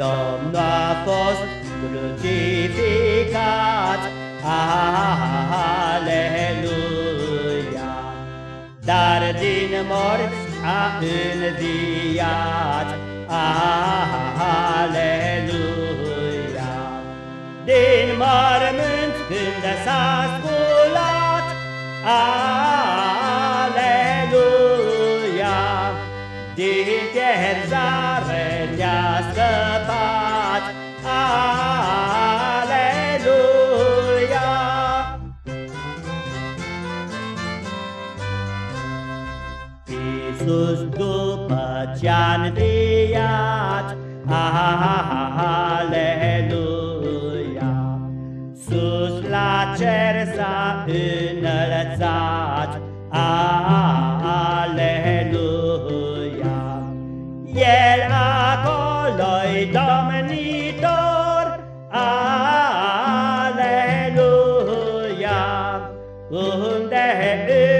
Domnul a fost crucificat, Aleluia! Dar din morți a înviat, Aleluia! Din mormânt când s-a sculat, Aleluia! Scăpat, Aleluia! Iisus după ce-a înviat, Aleluia! Unde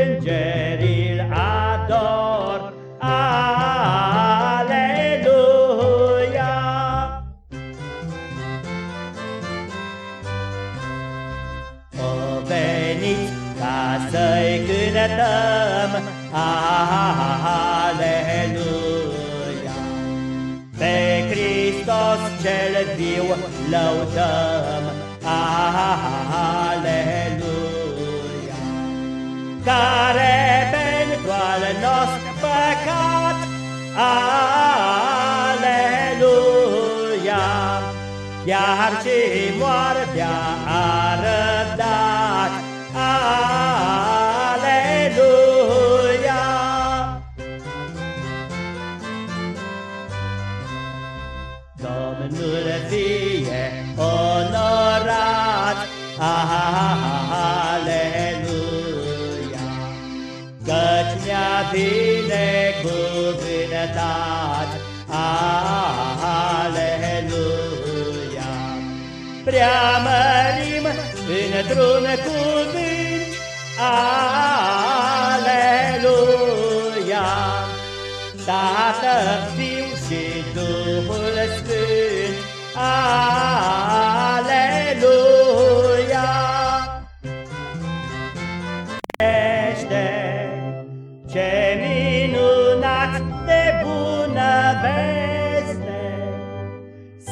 îngerii ador, Aleluia! O veniți ca să-i cântăm, Aleluia! Pe Hristos cel viu lăudăm, Aleluia! Care pentru al nostru păcat, Aleluia! Chiar și moartea a răbdat, Aleluia! Domnul fie onorat, Aleluia! Binecuvântat, Aleluia! Preamărim într-un cuvânt, Aleluia! Tată, Fiu și Duhul Sfânt, Aleluia!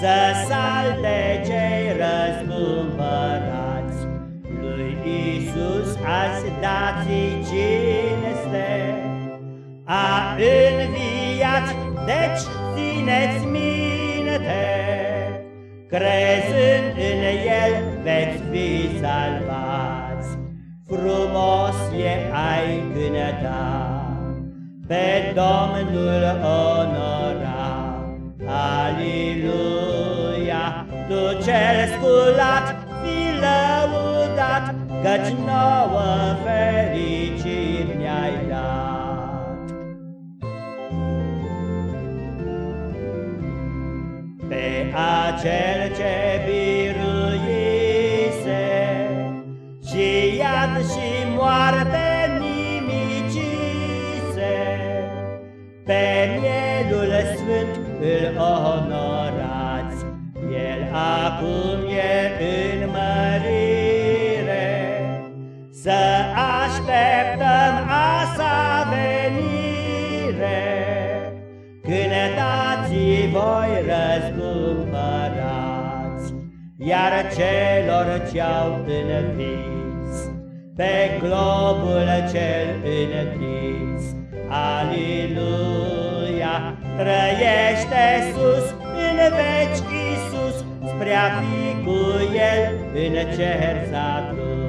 Să salte cei răscumpărați, Lui Isus azi dați cinste, A înviat, deci țineți minte, Crezând în El veți fi salvați, Frumos e ai cânăta, Pe Domnul onora, Aliluia! Tu cel sculat, fi lăudat, Căci nouă fericiri ne-ai dat. Pe acel ce biruise Și iad și moarte nimicise Pe mielul sfânt îl onorați El acum e în mărire. Să așteptăm a sa venire Cântați voi răscumpărați, Iar celor ce-au învis, Pe globul cel întins, Aliluia, trăiește sus în veci Iisus, Spre a fi cu El în cer s-a dus.